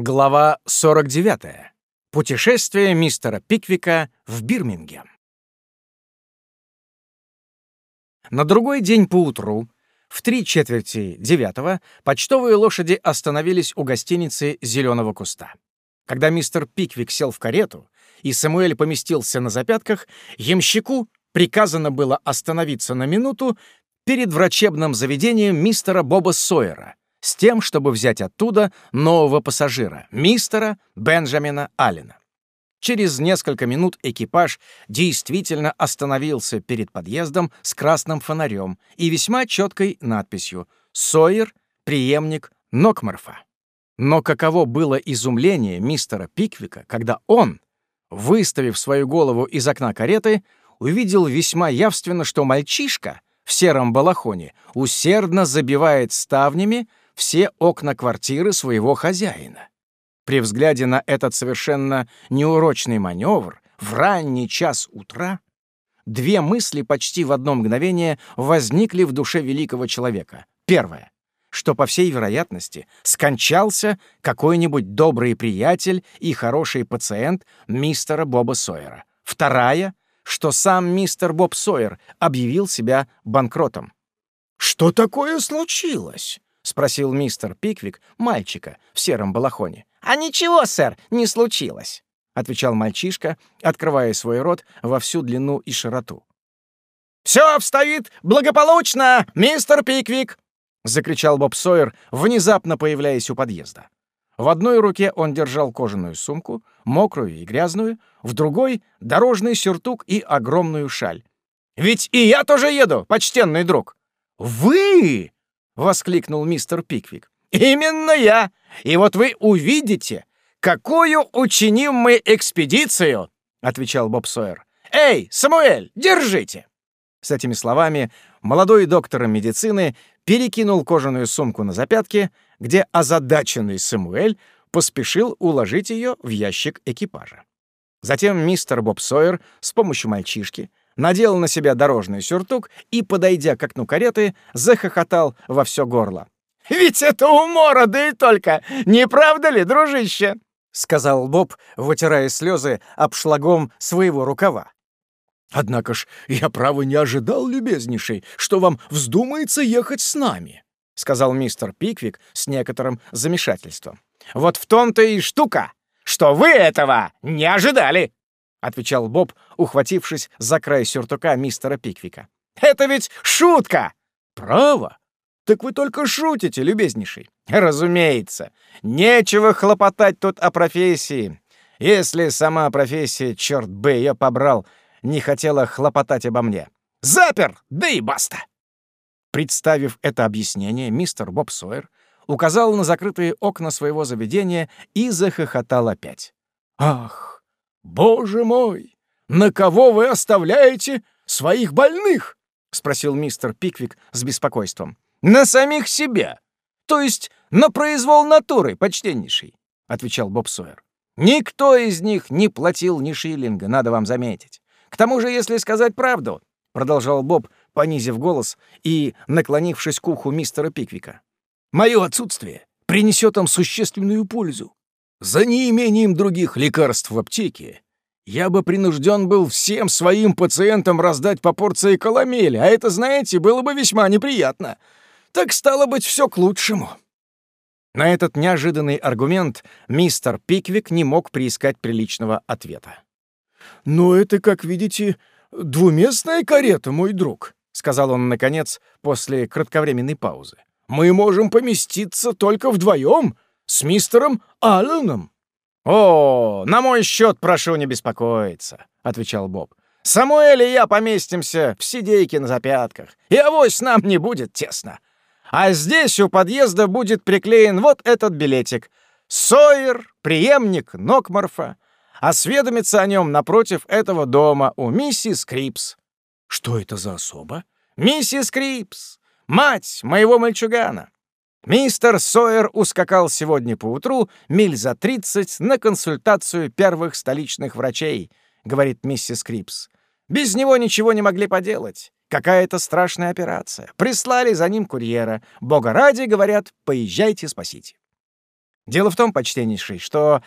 Глава 49. Путешествие мистера Пиквика в Бирмингем. На другой день поутру, в три четверти девятого, почтовые лошади остановились у гостиницы «Зеленого куста». Когда мистер Пиквик сел в карету, и Самуэль поместился на запятках, ямщику приказано было остановиться на минуту перед врачебным заведением мистера Боба Сойера, с тем, чтобы взять оттуда нового пассажира, мистера Бенджамина Аллена. Через несколько минут экипаж действительно остановился перед подъездом с красным фонарем и весьма четкой надписью «Сойер, преемник Нокмарфа». Но каково было изумление мистера Пиквика, когда он, выставив свою голову из окна кареты, увидел весьма явственно, что мальчишка в сером балахоне усердно забивает ставнями все окна квартиры своего хозяина. При взгляде на этот совершенно неурочный маневр в ранний час утра две мысли почти в одно мгновение возникли в душе великого человека. Первое что, по всей вероятности, скончался какой-нибудь добрый приятель и хороший пациент мистера Боба Сойера. Вторая, что сам мистер Боб Сойер объявил себя банкротом. «Что такое случилось?» — спросил мистер Пиквик мальчика в сером балахоне. «А ничего, сэр, не случилось», — отвечал мальчишка, открывая свой рот во всю длину и широту. «Все обстоит благополучно, мистер Пиквик!» — закричал Боб Сойер, внезапно появляясь у подъезда. В одной руке он держал кожаную сумку, мокрую и грязную, в другой — дорожный сюртук и огромную шаль. «Ведь и я тоже еду, почтенный друг!» «Вы!» Воскликнул мистер Пиквик. «Именно я! И вот вы увидите, какую учиним мы экспедицию!» — отвечал Боб Сойер. «Эй, Самуэль, держите!» С этими словами молодой доктор медицины перекинул кожаную сумку на запятки, где озадаченный Самуэль поспешил уложить ее в ящик экипажа. Затем мистер Боб Сойер с помощью мальчишки надел на себя дорожный сюртук и, подойдя к окну кареты, захохотал во все горло. «Ведь это умора, да и только! Не правда ли, дружище?» — сказал Боб, вытирая слезы обшлагом своего рукава. «Однако ж я, право, не ожидал, любезнейший, что вам вздумается ехать с нами», — сказал мистер Пиквик с некоторым замешательством. «Вот в том-то и штука, что вы этого не ожидали!» — отвечал Боб, ухватившись за край сюртука мистера Пиквика. «Это ведь шутка!» «Право? Так вы только шутите, любезнейший!» «Разумеется. Нечего хлопотать тут о профессии. Если сама профессия, черт бы ее побрал, не хотела хлопотать обо мне. Запер, да и баста!» Представив это объяснение, мистер Боб Сойер указал на закрытые окна своего заведения и захохотал опять. «Ах, «Боже мой! На кого вы оставляете своих больных?» — спросил мистер Пиквик с беспокойством. «На самих себя! То есть на произвол натуры, почтеннейший!» — отвечал Боб Сойер. «Никто из них не платил ни шиллинга, надо вам заметить. К тому же, если сказать правду, — продолжал Боб, понизив голос и наклонившись к уху мистера Пиквика, — мое отсутствие принесет им существенную пользу. За неимением других лекарств в аптеке я бы принужден был всем своим пациентам раздать по порции коломели, а это, знаете, было бы весьма неприятно. Так стало быть, все к лучшему». На этот неожиданный аргумент мистер Пиквик не мог приискать приличного ответа. «Но это, как видите, двуместная карета, мой друг», — сказал он, наконец, после кратковременной паузы. «Мы можем поместиться только вдвоем, с мистером Алленом». «О, на мой счет прошу не беспокоиться», — отвечал Боб. «Самуэль и я поместимся в сидейке на запятках, и авось нам не будет тесно. А здесь у подъезда будет приклеен вот этот билетик. Сойер, преемник Нокморфа, осведомится о нем напротив этого дома у миссис Крипс». «Что это за особа?» «Миссис Крипс, мать моего мальчугана. Мистер Сойер ускакал сегодня поутру миль за тридцать на консультацию первых столичных врачей, говорит миссис Крипс. Без него ничего не могли поделать. Какая-то страшная операция. Прислали за ним курьера. Бога ради, говорят, поезжайте, спасите. Дело в том, почтеннейший, что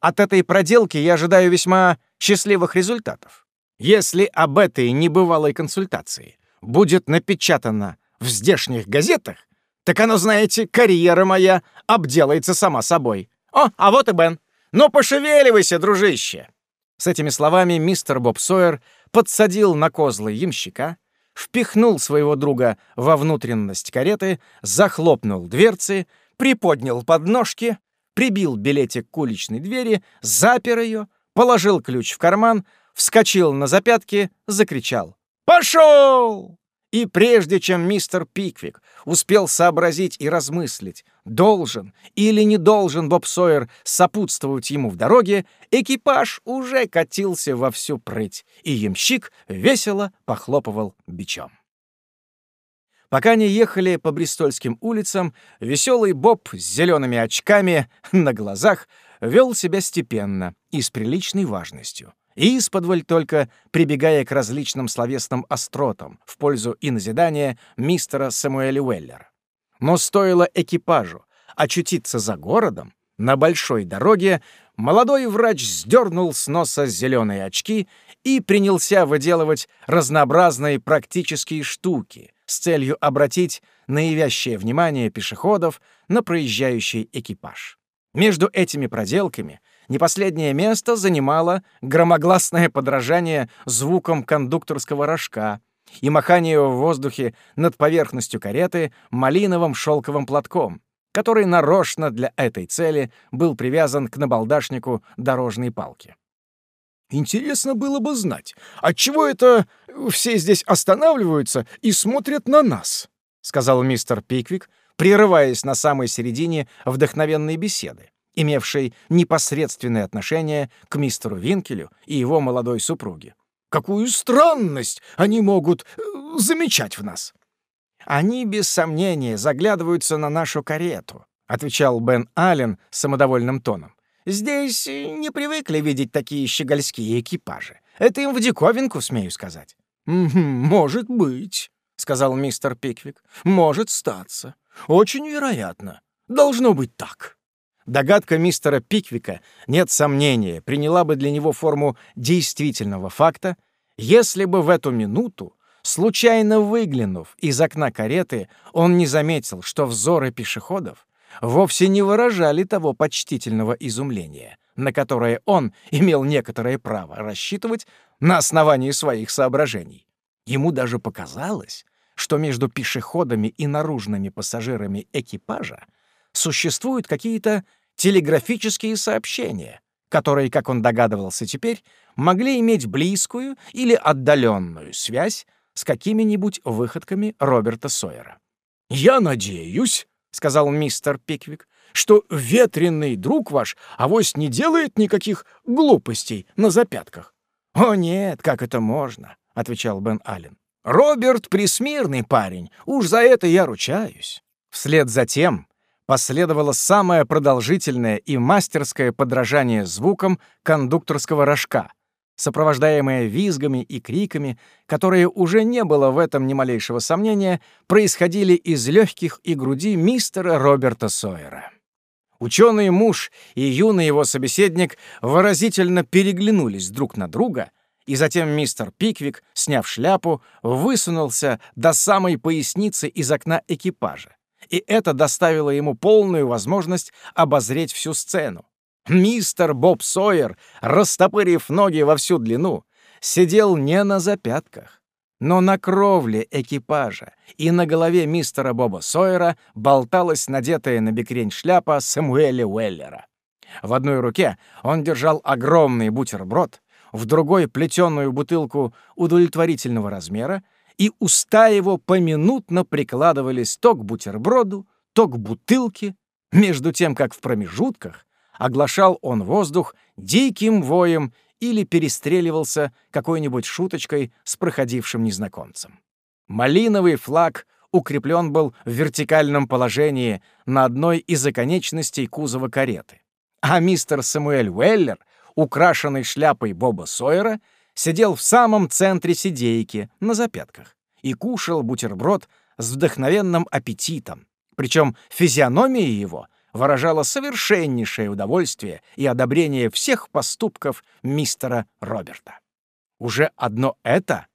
от этой проделки я ожидаю весьма счастливых результатов. Если об этой небывалой консультации будет напечатано в здешних газетах, так оно, знаете, карьера моя обделается сама собой. О, а вот и Бен. Ну, пошевеливайся, дружище!» С этими словами мистер Боб Сойер подсадил на козлы ямщика, впихнул своего друга во внутренность кареты, захлопнул дверцы, приподнял подножки, прибил билетик к уличной двери, запер ее, положил ключ в карман, вскочил на запятки, закричал «Пошел!» И прежде чем мистер Пиквик успел сообразить и размыслить, должен или не должен Боб Сойер сопутствовать ему в дороге, экипаж уже катился во всю прыть, и ямщик весело похлопывал бичом. Пока они ехали по Бристольским улицам, веселый Боб с зелеными очками на глазах вел себя степенно и с приличной важностью и исподволь только прибегая к различным словесным остротам в пользу и назидания мистера Самуэля Уэллера. Но стоило экипажу очутиться за городом, на большой дороге, молодой врач сдернул с носа зеленые очки и принялся выделывать разнообразные практические штуки с целью обратить наивящее внимание пешеходов на проезжающий экипаж. Между этими проделками — не последнее место занимало громогласное подражание звукам кондукторского рожка и махание в воздухе над поверхностью кареты малиновым шелковым платком, который нарочно для этой цели был привязан к набалдашнику дорожной палки. «Интересно было бы знать, отчего это все здесь останавливаются и смотрят на нас?» — сказал мистер Пиквик, прерываясь на самой середине вдохновенной беседы имевшей непосредственное отношение к мистеру Винкелю и его молодой супруге. «Какую странность они могут э, замечать в нас!» «Они, без сомнения, заглядываются на нашу карету», — отвечал Бен Аллен самодовольным тоном. «Здесь не привыкли видеть такие щегольские экипажи. Это им в диковинку, смею сказать». «Может быть», — сказал мистер Пиквик. «Может статься. Очень вероятно. Должно быть так». Догадка мистера Пиквика, нет сомнения, приняла бы для него форму действительного факта, если бы в эту минуту, случайно выглянув из окна кареты, он не заметил, что взоры пешеходов вовсе не выражали того почтительного изумления, на которое он имел некоторое право рассчитывать на основании своих соображений. Ему даже показалось, что между пешеходами и наружными пассажирами экипажа существуют какие-то телеграфические сообщения, которые, как он догадывался теперь, могли иметь близкую или отдаленную связь с какими-нибудь выходками Роберта Сойера. «Я надеюсь», — сказал мистер Пиквик, «что ветреный друг ваш авось не делает никаких глупостей на запятках». «О нет, как это можно?» — отвечал Бен Аллен. «Роберт — присмирный парень, уж за это я ручаюсь». Вслед за тем последовало самое продолжительное и мастерское подражание звукам кондукторского рожка, сопровождаемое визгами и криками, которые уже не было в этом ни малейшего сомнения, происходили из легких и груди мистера Роберта Сойера. Ученый муж и юный его собеседник выразительно переглянулись друг на друга, и затем мистер Пиквик, сняв шляпу, высунулся до самой поясницы из окна экипажа и это доставило ему полную возможность обозреть всю сцену. Мистер Боб Сойер, растопырив ноги во всю длину, сидел не на запятках, но на кровле экипажа, и на голове мистера Боба Сойера болталась надетая на бекрень шляпа Самуэля Уэллера. В одной руке он держал огромный бутерброд, в другой — плетеную бутылку удовлетворительного размера, и уста его поминутно прикладывались то к бутерброду, то к бутылке, между тем, как в промежутках оглашал он воздух диким воем или перестреливался какой-нибудь шуточкой с проходившим незнакомцем. Малиновый флаг укреплен был в вертикальном положении на одной из оконечностей кузова кареты, а мистер Самуэль Уэллер, украшенный шляпой Боба Сойера, сидел в самом центре сидейки, на запятках, и кушал бутерброд с вдохновенным аппетитом. Причем физиономия его выражало совершеннейшее удовольствие и одобрение всех поступков мистера Роберта. Уже одно это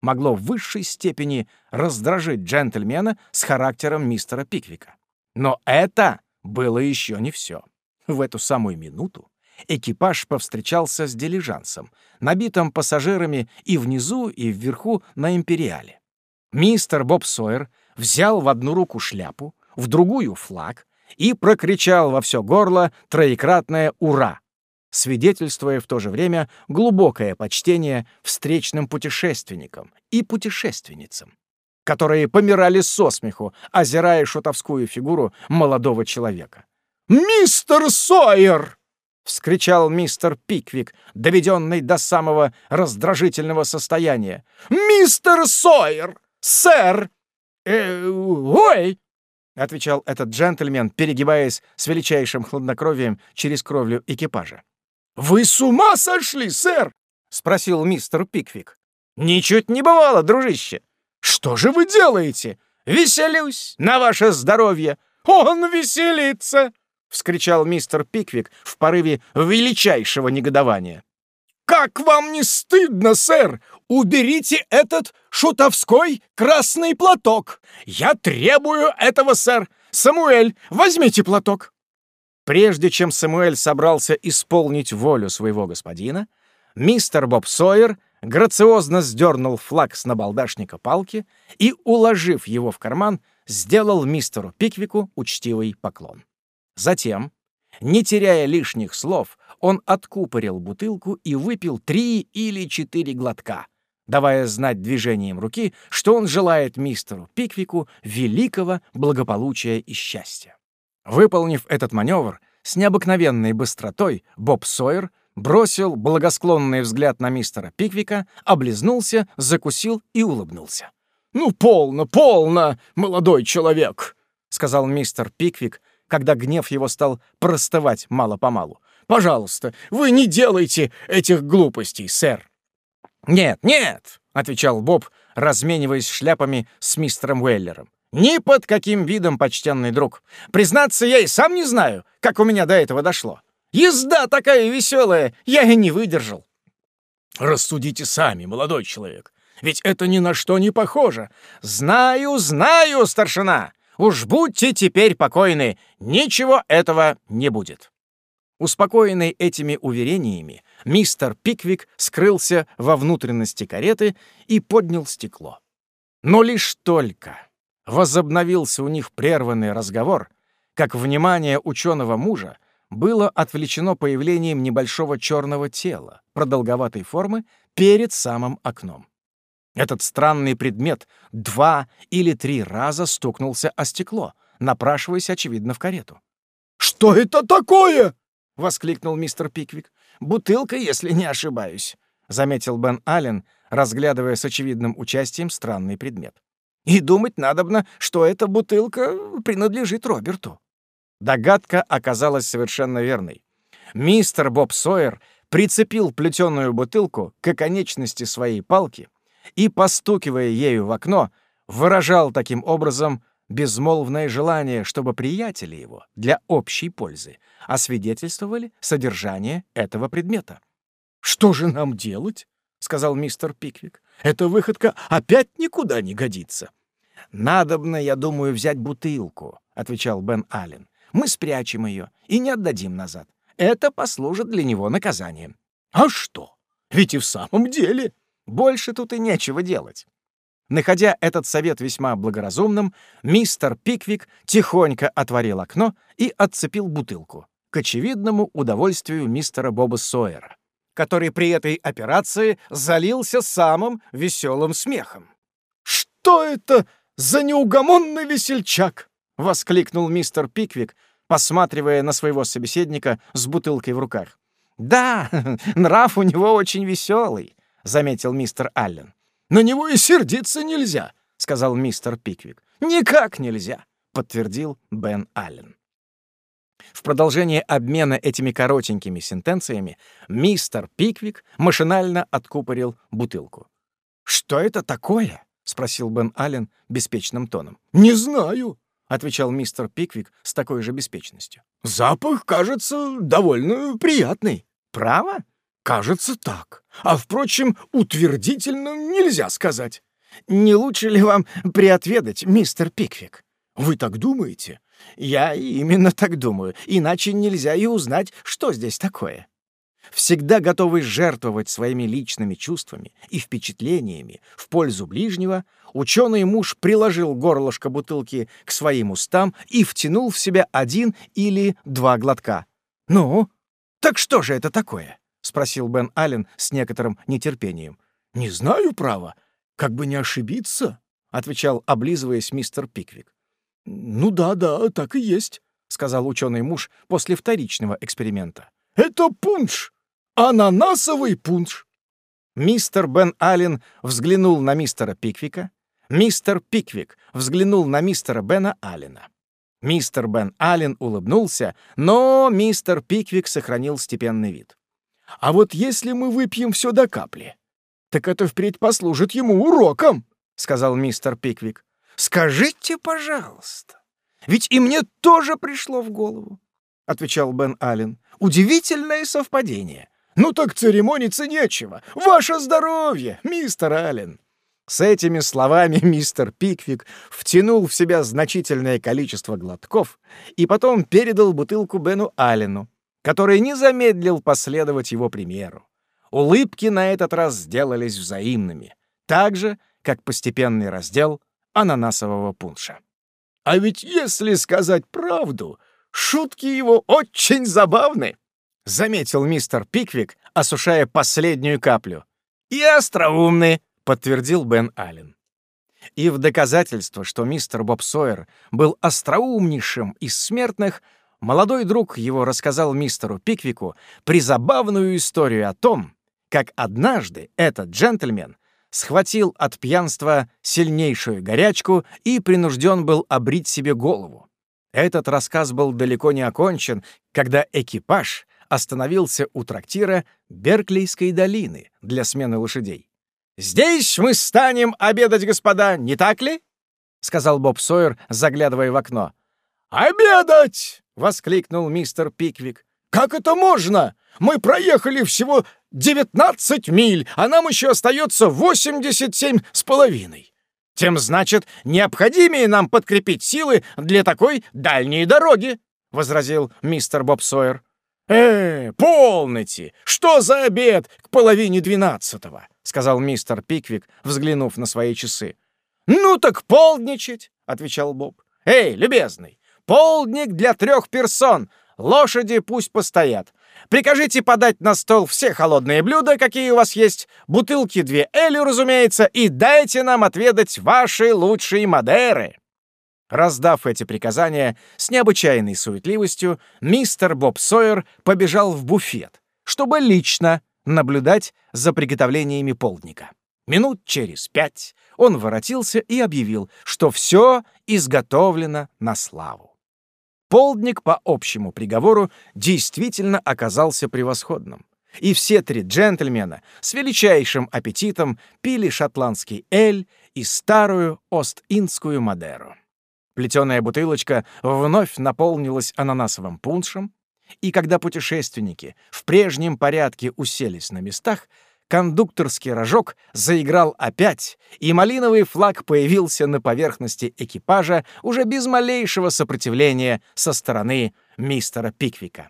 могло в высшей степени раздражить джентльмена с характером мистера Пиквика. Но это было еще не все. В эту самую минуту экипаж повстречался с дилижансом, набитым пассажирами и внизу, и вверху на Империале. Мистер Боб Сойер взял в одну руку шляпу, в другую — флаг, и прокричал во все горло троекратное «Ура!», свидетельствуя в то же время глубокое почтение встречным путешественникам и путешественницам, которые помирали со смеху, озирая шутовскую фигуру молодого человека. «Мистер Сойер!» — вскричал мистер Пиквик, доведенный до самого раздражительного состояния. «Мистер Сойер! Сэр!» э, «Ой!» — отвечал этот джентльмен, перегибаясь с величайшим хладнокровием через кровлю экипажа. «Вы с ума сошли, сэр?» — спросил мистер Пиквик. «Ничуть не бывало, дружище. Что же вы делаете? Веселюсь на ваше здоровье. Он веселится!» — вскричал мистер Пиквик в порыве величайшего негодования. «Как вам не стыдно, сэр? Уберите этот шутовской красный платок! Я требую этого, сэр! Самуэль, возьмите платок!» Прежде чем Самуэль собрался исполнить волю своего господина, мистер Боб Сойер грациозно сдернул флаг с набалдашника палки и, уложив его в карман, сделал мистеру Пиквику учтивый поклон. Затем, не теряя лишних слов, он откупорил бутылку и выпил три или четыре глотка, давая знать движением руки, что он желает мистеру Пиквику великого благополучия и счастья. Выполнив этот маневр, с необыкновенной быстротой Боб Сойер бросил благосклонный взгляд на мистера Пиквика, облизнулся, закусил и улыбнулся. «Ну, полно, полно, молодой человек!» — сказал мистер Пиквик, когда гнев его стал простывать мало-помалу. «Пожалуйста, вы не делайте этих глупостей, сэр!» «Нет, нет!» — отвечал Боб, размениваясь шляпами с мистером Уэллером. «Ни под каким видом, почтенный друг. Признаться, я и сам не знаю, как у меня до этого дошло. Езда такая веселая, я и не выдержал». «Рассудите сами, молодой человек. Ведь это ни на что не похоже. Знаю, знаю, старшина. Уж будьте теперь покойны, ничего этого не будет». Успокоенный этими уверениями, мистер Пиквик скрылся во внутренности кареты и поднял стекло. Но лишь только возобновился у них прерванный разговор, как внимание ученого мужа было отвлечено появлением небольшого черного тела продолговатой формы перед самым окном. Этот странный предмет два или три раза стукнулся о стекло, напрашиваясь, очевидно, в карету. «Что это такое?» — воскликнул мистер Пиквик. «Бутылка, если не ошибаюсь», — заметил Бен Аллен, разглядывая с очевидным участием странный предмет. «И думать надобно, что эта бутылка принадлежит Роберту». Догадка оказалась совершенно верной. Мистер Боб Сойер прицепил плетеную бутылку к оконечности своей палки и, постукивая ею в окно, выражал таким образом безмолвное желание, чтобы приятели его для общей пользы освидетельствовали содержание этого предмета. «Что же нам делать?» — сказал мистер Пиквик. «Эта выходка опять никуда не годится». «Надобно, я думаю, взять бутылку», — отвечал Бен Аллен. «Мы спрячем ее и не отдадим назад. Это послужит для него наказанием». «А что? Ведь и в самом деле...» Больше тут и нечего делать. Находя этот совет весьма благоразумным, мистер Пиквик тихонько отворил окно и отцепил бутылку, к очевидному удовольствию мистера Боба Сойера, который при этой операции залился самым веселым смехом. «Что это за неугомонный весельчак?» — воскликнул мистер Пиквик, посматривая на своего собеседника с бутылкой в руках. «Да, нрав у него очень веселый», — заметил мистер Аллен. «На него и сердиться нельзя», — сказал мистер Пиквик. «Никак нельзя», — подтвердил Бен Аллен. В продолжение обмена этими коротенькими сентенциями мистер Пиквик машинально откупорил бутылку. «Что это такое?» — спросил Бен Аллен беспечным тоном. «Не знаю», — отвечал мистер Пиквик с такой же беспечностью. «Запах, кажется, довольно приятный». «Право?» «Кажется, так. А, впрочем, утвердительно нельзя сказать». «Не лучше ли вам приотведать, мистер Пиквик?» «Вы так думаете?» «Я именно так думаю. Иначе нельзя и узнать, что здесь такое». Всегда готовый жертвовать своими личными чувствами и впечатлениями в пользу ближнего, ученый муж приложил горлышко бутылки к своим устам и втянул в себя один или два глотка. «Ну, так что же это такое?» — спросил Бен Аллен с некоторым нетерпением. «Не знаю, право. Как бы не ошибиться», — отвечал, облизываясь мистер Пиквик. «Ну да, да, так и есть», — сказал ученый муж после вторичного эксперимента. «Это пунш! Ананасовый пунш!» Мистер Бен Аллен взглянул на мистера Пиквика. Мистер Пиквик взглянул на мистера Бена Аллена. Мистер Бен Аллен улыбнулся, но мистер Пиквик сохранил степенный вид. «А вот если мы выпьем все до капли, так это впредь послужит ему уроком», — сказал мистер Пиквик. «Скажите, пожалуйста, ведь и мне тоже пришло в голову», — отвечал Бен Аллен. «Удивительное совпадение». «Ну так церемониться нечего. Ваше здоровье, мистер Аллен». С этими словами мистер Пиквик втянул в себя значительное количество глотков и потом передал бутылку Бену Аллену, который не замедлил последовать его примеру. Улыбки на этот раз сделались взаимными, так же, как постепенный раздел ананасового пунша. А ведь, если сказать правду, шутки его очень забавны, — заметил мистер Пиквик, осушая последнюю каплю. «И остроумны», — подтвердил Бен Аллен. И в доказательство, что мистер Боб Сойер был остроумнейшим из смертных, молодой друг его рассказал мистеру Пиквику призабавную историю о том, как однажды этот джентльмен схватил от пьянства сильнейшую горячку и принужден был обрить себе голову. Этот рассказ был далеко не окончен, когда экипаж остановился у трактира Берклейской долины для смены лошадей. «Здесь мы станем обедать, господа, не так ли?» — сказал Боб Сойер, заглядывая в окно. «Обедать!» — воскликнул мистер Пиквик. «Как это можно? Мы проехали всего 19 миль, а нам еще остается 87 с половиной. Тем, значит, необходимее нам подкрепить силы для такой дальней дороги», — возразил мистер Боб Сойер. «Э, полноте! Что за обед к половине двенадцатого?» — сказал мистер Пиквик, взглянув на свои часы. «Ну так полдничать!» — отвечал Боб. «Эй, любезный, полдник для трех персон, лошади пусть постоят. Прикажите подать на стол все холодные блюда, какие у вас есть, бутылки две Элю, разумеется, и дайте нам отведать ваши лучшие Мадеры». Раздав эти приказания с необычайной суетливостью, мистер Боб Сойер побежал в буфет, чтобы лично наблюдать за приготовлениями полдника. Минут через пять он воротился и объявил, что все изготовлено на славу. Полдник по общему приговору действительно оказался превосходным. И все три джентльмена с величайшим аппетитом пили шотландский эль и старую Ост-Индскую Мадеру. Плетеная бутылочка вновь наполнилась ананасовым пуншем, и когда путешественники в прежнем порядке уселись на местах, кондукторский рожок заиграл опять, и малиновый флаг появился на поверхности экипажа уже без малейшего сопротивления со стороны мистера Пиквика.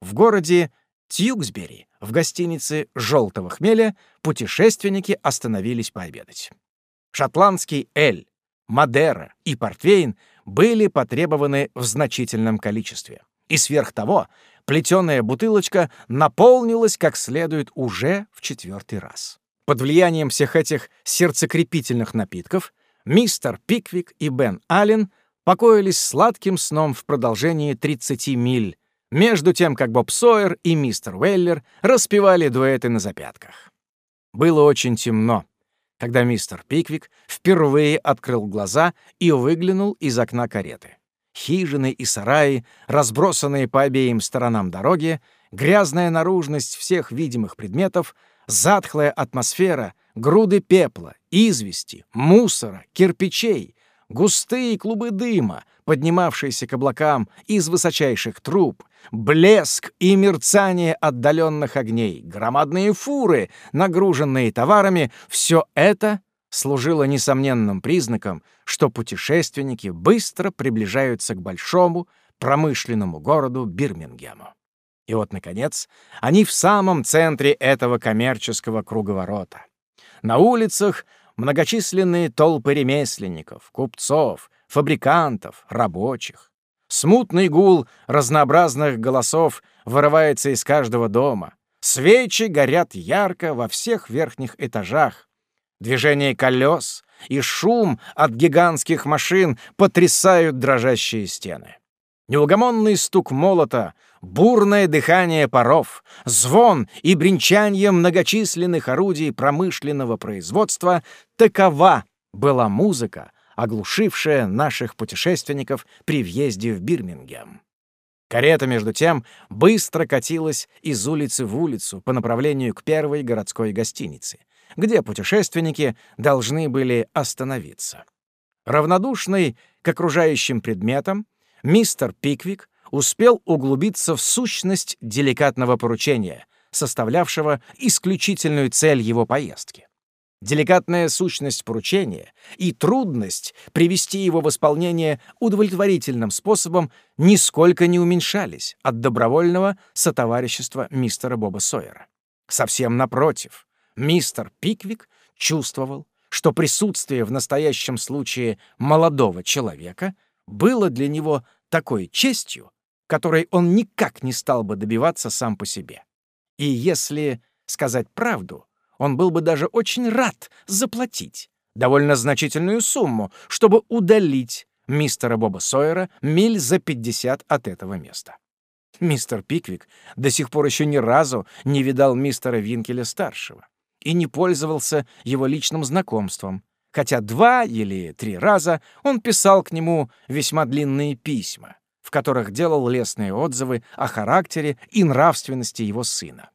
В городе Тьюксбери, в гостинице «Желтого хмеля», путешественники остановились пообедать. Шотландский эль, Мадера и Портвейн были потребованы в значительном количестве. И сверх того, плетеная бутылочка наполнилась как следует уже в четвертый раз. Под влиянием всех этих сердцекрепительных напитков мистер Пиквик и Бен Аллен покоились сладким сном в продолжении 30 миль, между тем, как Боб Сойер и мистер Уэллер распевали дуэты на запятках. Было очень темно когда мистер Пиквик впервые открыл глаза и выглянул из окна кареты. Хижины и сараи, разбросанные по обеим сторонам дороги, грязная наружность всех видимых предметов, затхлая атмосфера, груды пепла, извести, мусора, кирпичей, густые клубы дыма, поднимавшиеся к облакам из высочайших труб, блеск и мерцание отдаленных огней, громадные фуры, нагруженные товарами — все это служило несомненным признаком, что путешественники быстро приближаются к большому промышленному городу Бирмингему. И вот, наконец, они в самом центре этого коммерческого круговорота. На улицах многочисленные толпы ремесленников, купцов, фабрикантов, рабочих. Смутный гул разнообразных голосов вырывается из каждого дома. Свечи горят ярко во всех верхних этажах. Движение колес и шум от гигантских машин потрясают дрожащие стены. Неугомонный стук молота, бурное дыхание паров, звон и бренчанье многочисленных орудий промышленного производства — такова была музыка, оглушившая наших путешественников при въезде в Бирмингем. Карета, между тем, быстро катилась из улицы в улицу по направлению к первой городской гостинице, где путешественники должны были остановиться. Равнодушный к окружающим предметам, мистер Пиквик успел углубиться в сущность деликатного поручения, составлявшего исключительную цель его поездки. Деликатная сущность поручения и трудность привести его в исполнение удовлетворительным способом нисколько не уменьшались от добровольного сотоварищества мистера Боба Сойера. Совсем напротив, мистер Пиквик чувствовал, что присутствие в настоящем случае молодого человека было для него такой честью, которой он никак не стал бы добиваться сам по себе. И если сказать правду, он был бы даже очень рад заплатить довольно значительную сумму, чтобы удалить мистера Боба Сойера миль за 50 от этого места. Мистер Пиквик до сих пор еще ни разу не видал мистера Винкеля-старшего и не пользовался его личным знакомством, хотя два или три раза он писал к нему весьма длинные письма, в которых делал лестные отзывы о характере и нравственности его сына.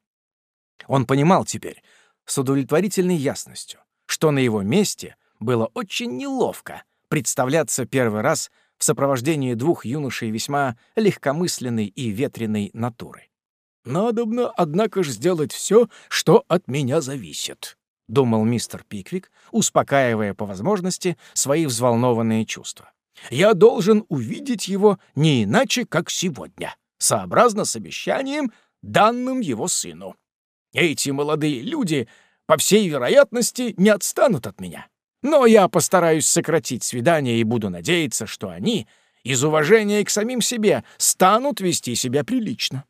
Он понимал теперь с удовлетворительной ясностью, что на его месте было очень неловко представляться первый раз в сопровождении двух юношей весьма легкомысленной и ветреной натуры. «Надобно, однако же, сделать все, что от меня зависит», — думал мистер Пиквик, успокаивая по возможности свои взволнованные чувства. «Я должен увидеть его не иначе, как сегодня, сообразно с обещанием, данным его сыну. Эти молодые люди, по всей вероятности, не отстанут от меня. Но я постараюсь сократить свидание и буду надеяться, что они, из уважения к самим себе, станут вести себя прилично».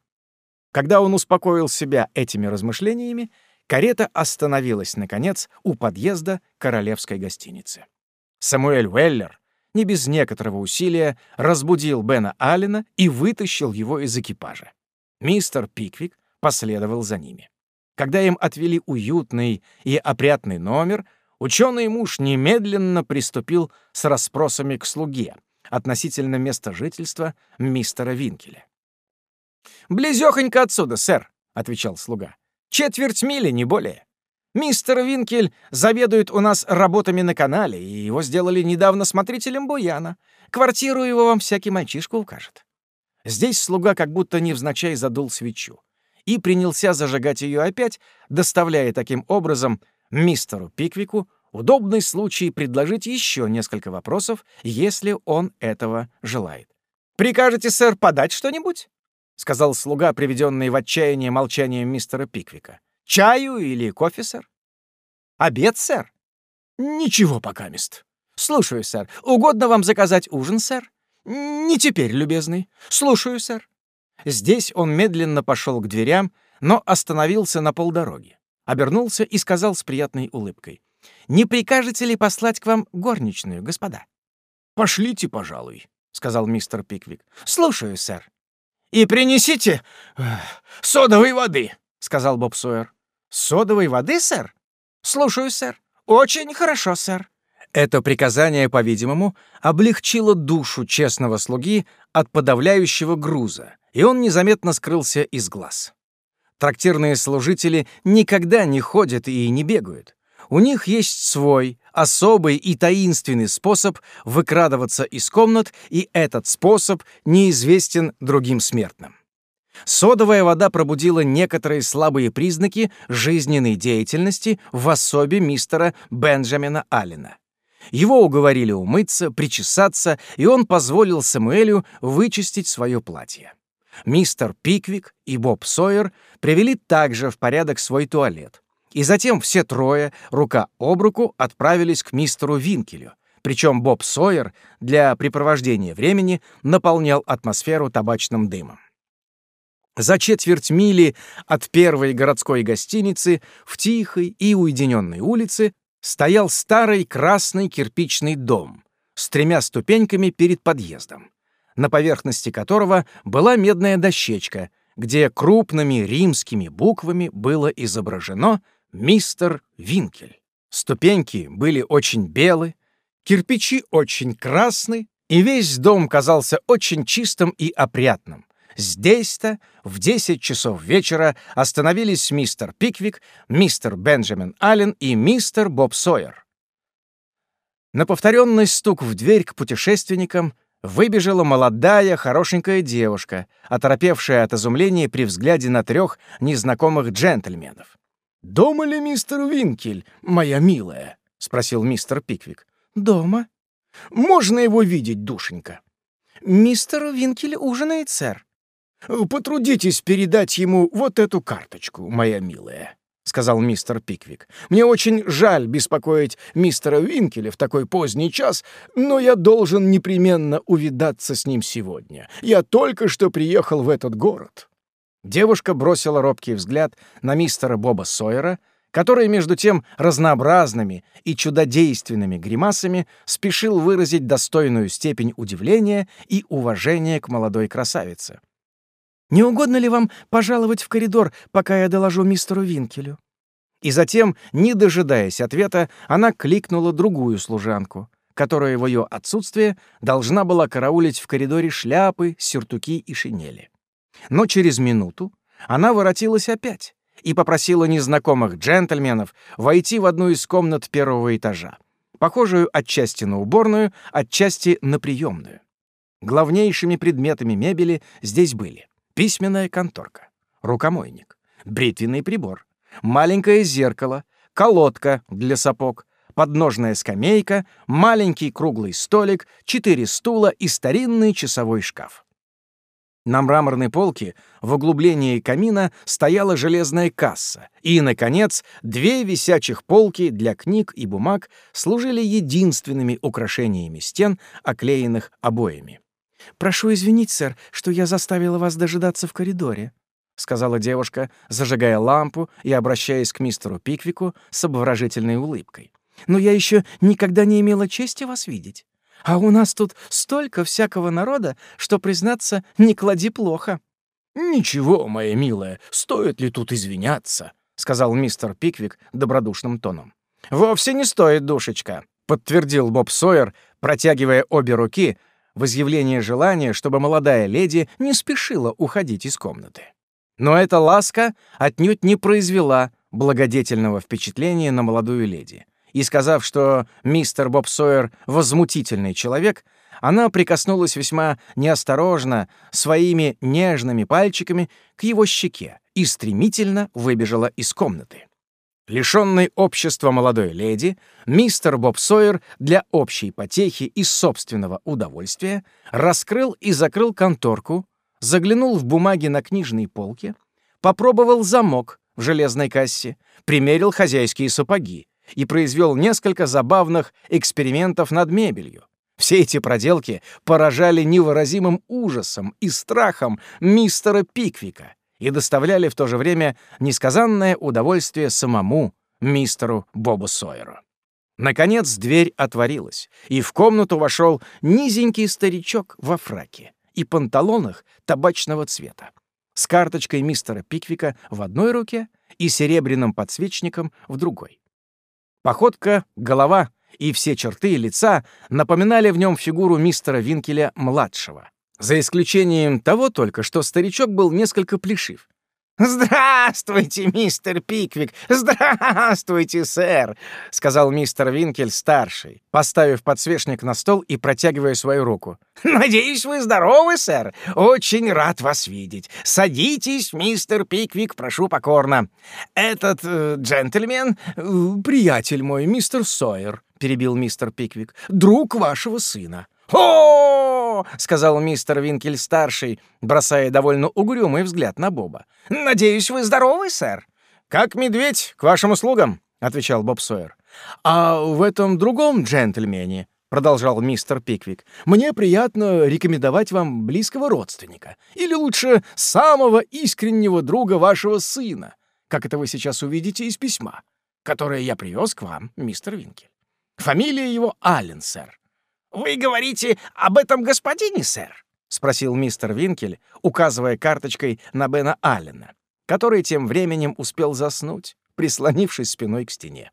Когда он успокоил себя этими размышлениями, Карета остановилась, наконец, у подъезда королевской гостиницы. Самуэль Уэллер, не без некоторого усилия, разбудил Бена Аллена и вытащил его из экипажа. Мистер Пиквик последовал за ними. Когда им отвели уютный и опрятный номер, ученый муж немедленно приступил с расспросами к слуге относительно места жительства мистера Винкеля. «Близёхонько отсюда, сэр», — отвечал слуга. Четверть мили, не более. Мистер Винкель заведует у нас работами на канале, и его сделали недавно смотрителем Буяна. Квартиру его вам всякий мальчишка укажет. Здесь слуга как будто невзначай задул свечу и принялся зажигать ее опять, доставляя таким образом мистеру Пиквику удобный случай предложить еще несколько вопросов, если он этого желает. «Прикажете, сэр, подать что-нибудь?» — сказал слуга, приведенный в отчаяние молчанием мистера Пиквика. «Чаю или кофе, сэр?» «Обед, сэр?» «Ничего пока, мист. Слушаю, сэр. Угодно вам заказать ужин, сэр?» «Не теперь, любезный. Слушаю, сэр». Здесь он медленно пошел к дверям, но остановился на полдороги. Обернулся и сказал с приятной улыбкой. «Не прикажете ли послать к вам горничную, господа?» «Пошлите, пожалуй», — сказал мистер Пиквик. «Слушаю, сэр». «И принесите содовой воды», — сказал Боб Сойер. «Содовой воды, сэр?» «Слушаю, сэр. Очень хорошо, сэр». Это приказание, по-видимому, облегчило душу честного слуги от подавляющего груза, и он незаметно скрылся из глаз. Трактирные служители никогда не ходят и не бегают. У них есть свой особый и таинственный способ выкрадываться из комнат, и этот способ неизвестен другим смертным. Содовая вода пробудила некоторые слабые признаки жизненной деятельности в особе мистера Бенджамина Аллена. Его уговорили умыться, причесаться, и он позволил Самуэлю вычистить свое платье. Мистер Пиквик и Боб Сойер привели также в порядок свой туалет. И затем все трое, рука об руку, отправились к мистеру Винкелю. Причем Боб Сойер для препровождения времени наполнял атмосферу табачным дымом. За четверть мили от первой городской гостиницы в тихой и уединенной улице стоял старый красный кирпичный дом с тремя ступеньками перед подъездом, на поверхности которого была медная дощечка, где крупными римскими буквами было изображено «Мистер Винкель». Ступеньки были очень белы, кирпичи очень красны, и весь дом казался очень чистым и опрятным, Здесь-то в 10 часов вечера остановились мистер Пиквик, мистер Бенджамин Аллен и мистер Боб Сойер. На повторенный стук в дверь к путешественникам выбежала молодая, хорошенькая девушка, оторопевшая от изумления при взгляде на трех незнакомых джентльменов. «Дома ли мистер Винкель, моя милая?» — спросил мистер Пиквик. «Дома». «Можно его видеть, душенька?» «Мистер Винкель ужинает, сэр». «Потрудитесь передать ему вот эту карточку, моя милая», — сказал мистер Пиквик. «Мне очень жаль беспокоить мистера Винкеля в такой поздний час, но я должен непременно увидаться с ним сегодня. Я только что приехал в этот город». Девушка бросила робкий взгляд на мистера Боба Сойера, который, между тем, разнообразными и чудодейственными гримасами спешил выразить достойную степень удивления и уважения к молодой красавице. Не угодно ли вам пожаловать в коридор, пока я доложу мистеру Винкелю?» И затем, не дожидаясь ответа, она кликнула другую служанку, которая в ее отсутствие должна была караулить в коридоре шляпы, сюртуки и шинели. Но через минуту она воротилась опять и попросила незнакомых джентльменов войти в одну из комнат первого этажа, похожую отчасти на уборную, отчасти на приемную. Главнейшими предметами мебели здесь были письменная конторка, рукомойник, бритвенный прибор, маленькое зеркало, колодка для сапог, подножная скамейка, маленький круглый столик, четыре стула и старинный часовой шкаф. На мраморной полке в углублении камина стояла железная касса, и, наконец, две висячих полки для книг и бумаг служили единственными украшениями стен, оклеенных обоями. «Прошу извинить, сэр, что я заставила вас дожидаться в коридоре», — сказала девушка, зажигая лампу и обращаясь к мистеру Пиквику с обворожительной улыбкой. «Но я еще никогда не имела чести вас видеть. А у нас тут столько всякого народа, что, признаться, не клади плохо». «Ничего, моя милая, стоит ли тут извиняться?» — сказал мистер Пиквик добродушным тоном. «Вовсе не стоит, душечка», — подтвердил Боб Сойер, протягивая обе руки — в изъявление желания, чтобы молодая леди не спешила уходить из комнаты. Но эта ласка отнюдь не произвела благодетельного впечатления на молодую леди. И сказав, что мистер Боб Сойер — возмутительный человек, она прикоснулась весьма неосторожно своими нежными пальчиками к его щеке и стремительно выбежала из комнаты. Лишенный общества молодой леди, мистер Боб Сойер для общей потехи и собственного удовольствия раскрыл и закрыл конторку, заглянул в бумаги на книжной полке, попробовал замок в железной кассе, примерил хозяйские сапоги и произвел несколько забавных экспериментов над мебелью. Все эти проделки поражали невыразимым ужасом и страхом мистера Пиквика — и доставляли в то же время несказанное удовольствие самому мистеру Бобу Сойеру. Наконец дверь отворилась, и в комнату вошел низенький старичок во фраке и панталонах табачного цвета, с карточкой мистера Пиквика в одной руке и серебряным подсвечником в другой. Походка, голова и все черты лица напоминали в нем фигуру мистера Винкеля-младшего, за исключением того только, что старичок был несколько плешив. «Здравствуйте, мистер Пиквик! Здравствуйте, сэр!» — сказал мистер Винкель-старший, поставив подсвечник на стол и протягивая свою руку. «Надеюсь, вы здоровы, сэр? Очень рад вас видеть. Садитесь, мистер Пиквик, прошу покорно. Этот э, джентльмен...» э, «Приятель мой, мистер Сойер», — перебил мистер Пиквик, — «друг вашего сына». «О!» — сказал мистер Винкель-старший, бросая довольно угрюмый взгляд на Боба. «Надеюсь, вы здоровы, сэр?» «Как медведь, к вашим услугам», — отвечал Боб Сойер. «А в этом другом джентльмене», — продолжал мистер Пиквик, «мне приятно рекомендовать вам близкого родственника, или лучше самого искреннего друга вашего сына, как это вы сейчас увидите из письма, которое я привез к вам, мистер Винкель. Фамилия его Аллен, сэр. «Вы говорите об этом господине, сэр?» — спросил мистер Винкель, указывая карточкой на Бена Аллена, который тем временем успел заснуть, прислонившись спиной к стене.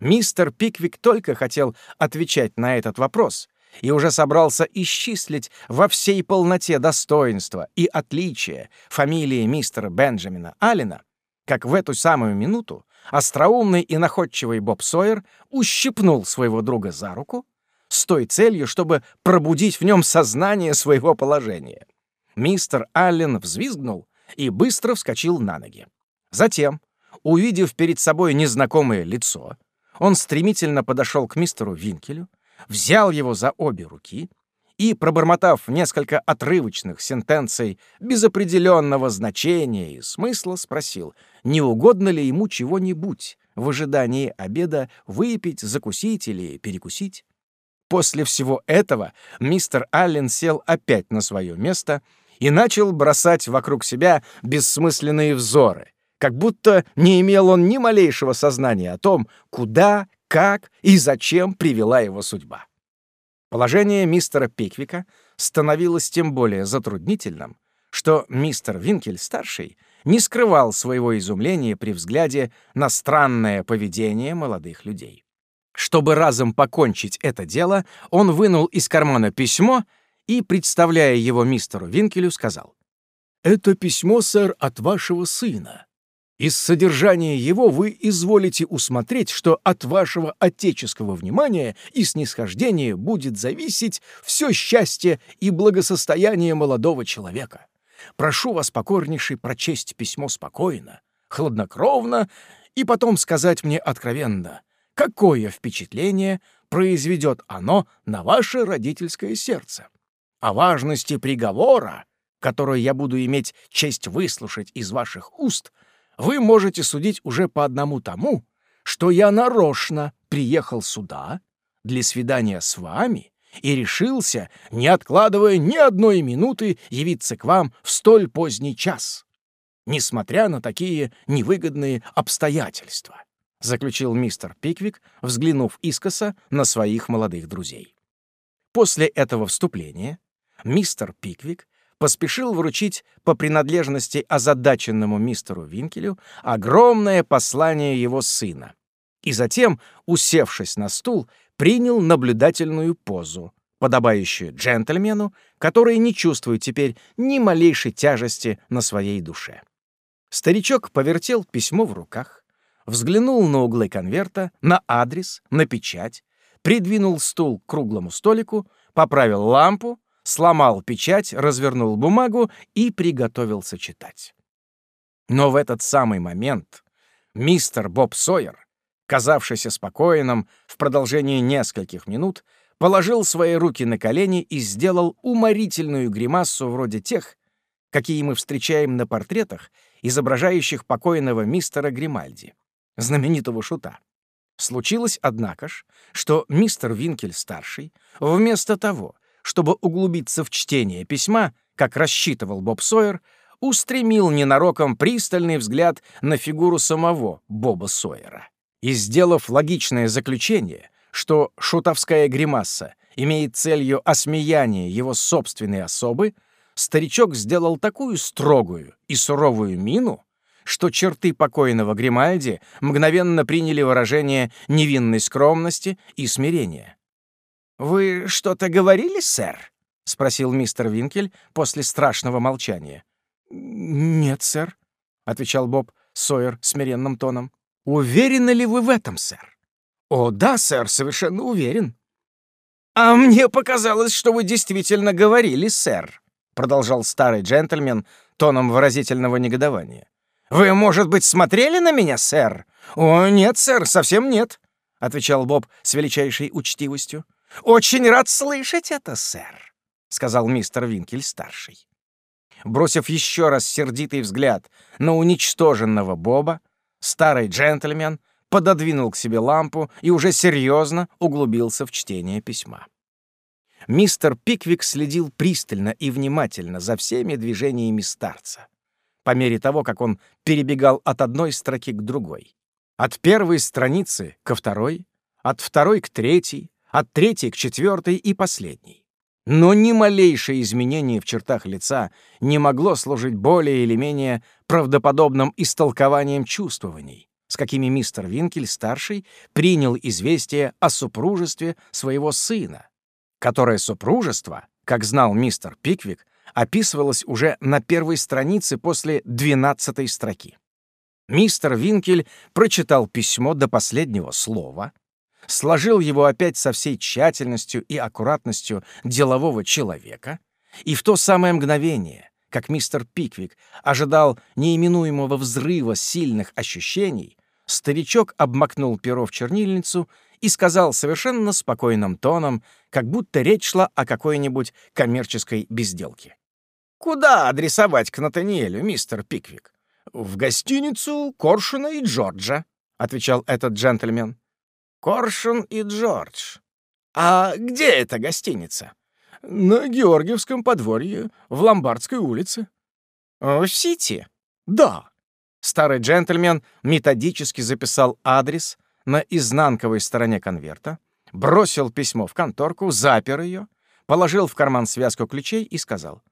Мистер Пиквик только хотел отвечать на этот вопрос и уже собрался исчислить во всей полноте достоинства и отличия фамилии мистера Бенджамина Аллена, как в эту самую минуту остроумный и находчивый Боб Сойер ущипнул своего друга за руку, с той целью, чтобы пробудить в нем сознание своего положения. Мистер Аллен взвизгнул и быстро вскочил на ноги. Затем, увидев перед собой незнакомое лицо, он стремительно подошел к мистеру Винкелю, взял его за обе руки и, пробормотав несколько отрывочных сентенций без определенного значения и смысла, спросил, не угодно ли ему чего-нибудь в ожидании обеда выпить, закусить или перекусить. После всего этого мистер Аллен сел опять на свое место и начал бросать вокруг себя бессмысленные взоры, как будто не имел он ни малейшего сознания о том, куда, как и зачем привела его судьба. Положение мистера Пиквика становилось тем более затруднительным, что мистер Винкель-старший не скрывал своего изумления при взгляде на странное поведение молодых людей. Чтобы разом покончить это дело, он вынул из кармана письмо и, представляя его мистеру Винкелю, сказал. «Это письмо, сэр, от вашего сына. Из содержания его вы изволите усмотреть, что от вашего отеческого внимания и снисхождения будет зависеть все счастье и благосостояние молодого человека. Прошу вас, покорнейший, прочесть письмо спокойно, хладнокровно и потом сказать мне откровенно — какое впечатление произведет оно на ваше родительское сердце. О важности приговора, который я буду иметь честь выслушать из ваших уст, вы можете судить уже по одному тому, что я нарочно приехал сюда для свидания с вами и решился, не откладывая ни одной минуты, явиться к вам в столь поздний час, несмотря на такие невыгодные обстоятельства заключил мистер Пиквик, взглянув искоса на своих молодых друзей. После этого вступления мистер Пиквик поспешил вручить по принадлежности озадаченному мистеру Винкелю огромное послание его сына и затем, усевшись на стул, принял наблюдательную позу, подобающую джентльмену, который не чувствует теперь ни малейшей тяжести на своей душе. Старичок повертел письмо в руках, взглянул на углы конверта, на адрес, на печать, придвинул стул к круглому столику, поправил лампу, сломал печать, развернул бумагу и приготовился читать. Но в этот самый момент мистер Боб Сойер, казавшийся спокойным в продолжении нескольких минут, положил свои руки на колени и сделал уморительную гримасу вроде тех, какие мы встречаем на портретах, изображающих покойного мистера Гримальди знаменитого шута. Случилось, однако ж, что мистер Винкель-старший, вместо того, чтобы углубиться в чтение письма, как рассчитывал Боб Сойер, устремил ненароком пристальный взгляд на фигуру самого Боба Сойера. И, сделав логичное заключение, что шутовская гримаса имеет целью осмеяние его собственной особы, старичок сделал такую строгую и суровую мину, что черты покойного Гримальди мгновенно приняли выражение невинной скромности и смирения. «Вы что-то говорили, сэр?» — спросил мистер Винкель после страшного молчания. «Нет, сэр», — отвечал Боб Сойер смиренным тоном. «Уверены ли вы в этом, сэр?» «О, да, сэр, совершенно уверен». «А мне показалось, что вы действительно говорили, сэр», — продолжал старый джентльмен тоном выразительного негодования. «Вы, может быть, смотрели на меня, сэр?» «О, нет, сэр, совсем нет», — отвечал Боб с величайшей учтивостью. «Очень рад слышать это, сэр», — сказал мистер Винкель-старший. Бросив еще раз сердитый взгляд на уничтоженного Боба, старый джентльмен пододвинул к себе лампу и уже серьезно углубился в чтение письма. Мистер Пиквик следил пристально и внимательно за всеми движениями старца, по мере того, как он перебегал от одной строки к другой. От первой страницы ко второй, от второй к третьей, от третьей к четвертой и последней. Но ни малейшее изменение в чертах лица не могло служить более или менее правдоподобным истолкованием чувствований, с какими мистер Винкель-старший принял известие о супружестве своего сына, которое супружество, как знал мистер Пиквик, описывалось уже на первой странице после двенадцатой строки. Мистер Винкель прочитал письмо до последнего слова, сложил его опять со всей тщательностью и аккуратностью делового человека, и в то самое мгновение, как мистер Пиквик ожидал неименуемого взрыва сильных ощущений, старичок обмакнул перо в чернильницу и сказал совершенно спокойным тоном, как будто речь шла о какой-нибудь коммерческой безделке. «Куда адресовать к Натаниэлю, мистер Пиквик?» «В гостиницу Коршуна и Джорджа», — отвечал этот джентльмен. Коршун и Джордж. А где эта гостиница? На Георгиевском подворье, в Ломбардской улице. В Сити? Да. Старый джентльмен методически записал адрес на изнанковой стороне конверта, бросил письмо в конторку, запер ее, положил в карман связку ключей и сказал.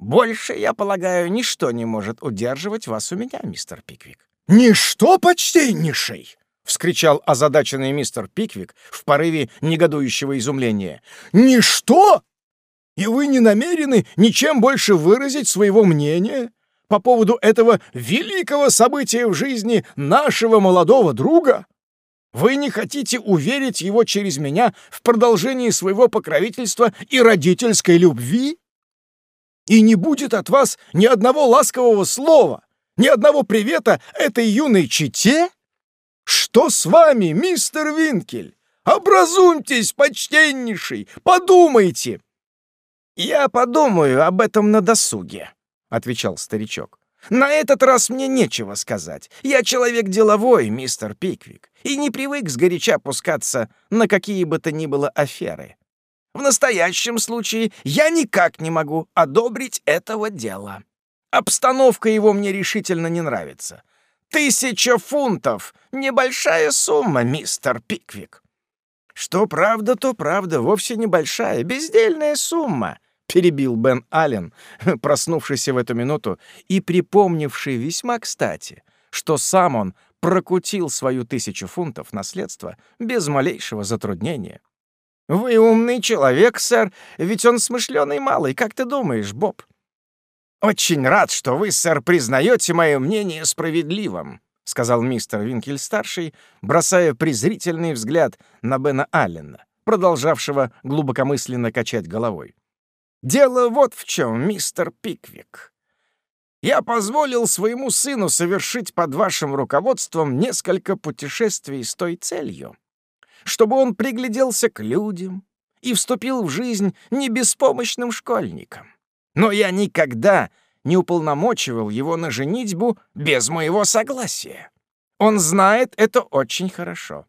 «Больше, я полагаю, ничто не может удерживать вас у меня, мистер Пиквик». «Ничто, почтеннейший!» — вскричал озадаченный мистер Пиквик в порыве негодующего изумления. «Ничто? И вы не намерены ничем больше выразить своего мнения по поводу этого великого события в жизни нашего молодого друга? Вы не хотите уверить его через меня в продолжении своего покровительства и родительской любви? И не будет от вас ни одного ласкового слова, ни одного привета этой юной чете?» Что с вами, мистер Винкель? Образумьтесь, почтеннейший, подумайте!» «Я подумаю об этом на досуге», — отвечал старичок. «На этот раз мне нечего сказать. Я человек деловой, мистер Пиквик, и не привык сгоряча пускаться на какие бы то ни было аферы. В настоящем случае я никак не могу одобрить этого дела. Обстановка его мне решительно не нравится. Тысяча фунтов! Небольшая сумма, мистер Пиквик!» «Что правда, то правда, вовсе небольшая, бездельная сумма», — перебил Бен Аллен, проснувшийся в эту минуту и припомнивший весьма кстати, что сам он прокутил свою тысячу фунтов наследства без малейшего затруднения. «Вы умный человек, сэр, ведь он смышленый малый, как ты думаешь, Боб?» «Очень рад, что вы, сэр, признаете мое мнение справедливым», — сказал мистер Винкель-старший, бросая презрительный взгляд на Бена Аллена, продолжавшего глубокомысленно качать головой. «Дело вот в чем, мистер Пиквик. Я позволил своему сыну совершить под вашим руководством несколько путешествий с той целью, чтобы он пригляделся к людям и вступил в жизнь не беспомощным школьником. Но я никогда не уполномочивал его на женитьбу без моего согласия. Он знает это очень хорошо.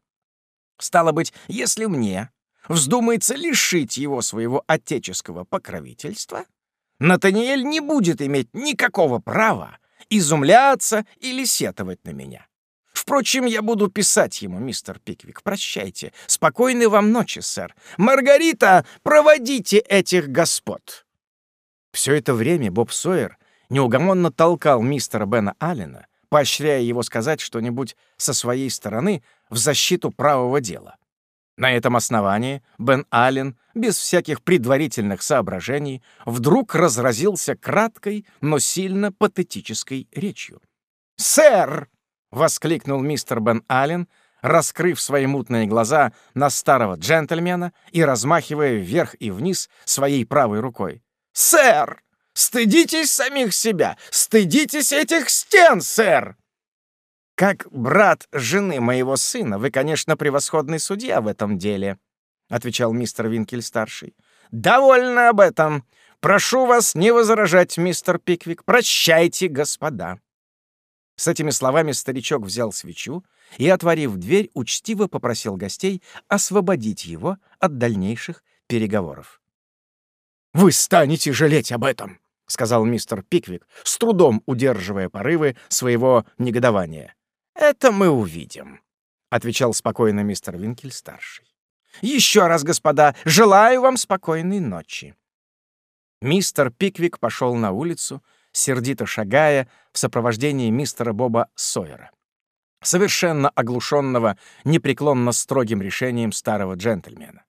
Стало быть, если мне вздумается лишить его своего отеческого покровительства, Натаниэль не будет иметь никакого права изумляться или сетовать на меня. Впрочем, я буду писать ему, мистер Пиквик. Прощайте. Спокойной вам ночи, сэр. Маргарита, проводите этих господ. Все это время Боб Сойер неугомонно толкал мистера Бена Аллена, поощряя его сказать что-нибудь со своей стороны в защиту правого дела. На этом основании Бен Аллен, без всяких предварительных соображений, вдруг разразился краткой, но сильно патетической речью. «Сэр!» — воскликнул мистер Бен Аллен, раскрыв свои мутные глаза на старого джентльмена и размахивая вверх и вниз своей правой рукой. «Сэр! Стыдитесь самих себя! Стыдитесь этих стен, сэр!» «Как брат жены моего сына, вы, конечно, превосходный судья в этом деле», — отвечал мистер Винкель-старший. «Довольно об этом. Прошу вас не возражать, мистер Пиквик. Прощайте, господа». С этими словами старичок взял свечу и, отворив дверь, учтиво попросил гостей освободить его от дальнейших переговоров. «Вы станете жалеть об этом», — сказал мистер Пиквик, с трудом удерживая порывы своего негодования. «Это мы увидим», — отвечал спокойно мистер Винкель-старший. «Еще раз, господа, желаю вам спокойной ночи». Мистер Пиквик пошел на улицу, сердито шагая в сопровождении мистера Боба Сойера, совершенно оглушенного непреклонно строгим решением старого джентльмена.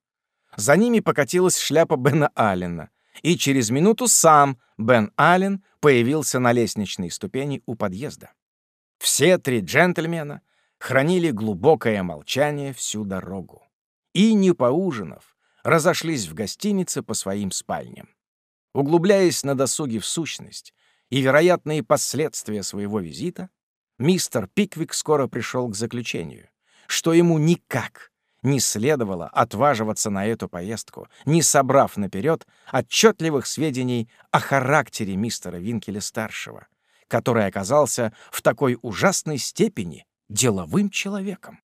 За ними покатилась шляпа Бена Аллена, и через минуту сам Бен Аллен появился на лестничной ступени у подъезда. Все три джентльмена хранили глубокое молчание всю дорогу и, не поужинав, разошлись в гостинице по своим спальням. Углубляясь на досуге в сущность и вероятные последствия своего визита, мистер Пиквик скоро пришел к заключению, что ему никак не следовало отваживаться на эту поездку, не собрав наперед отчетливых сведений о характере мистера Винкеля-старшего, который оказался в такой ужасной степени деловым человеком.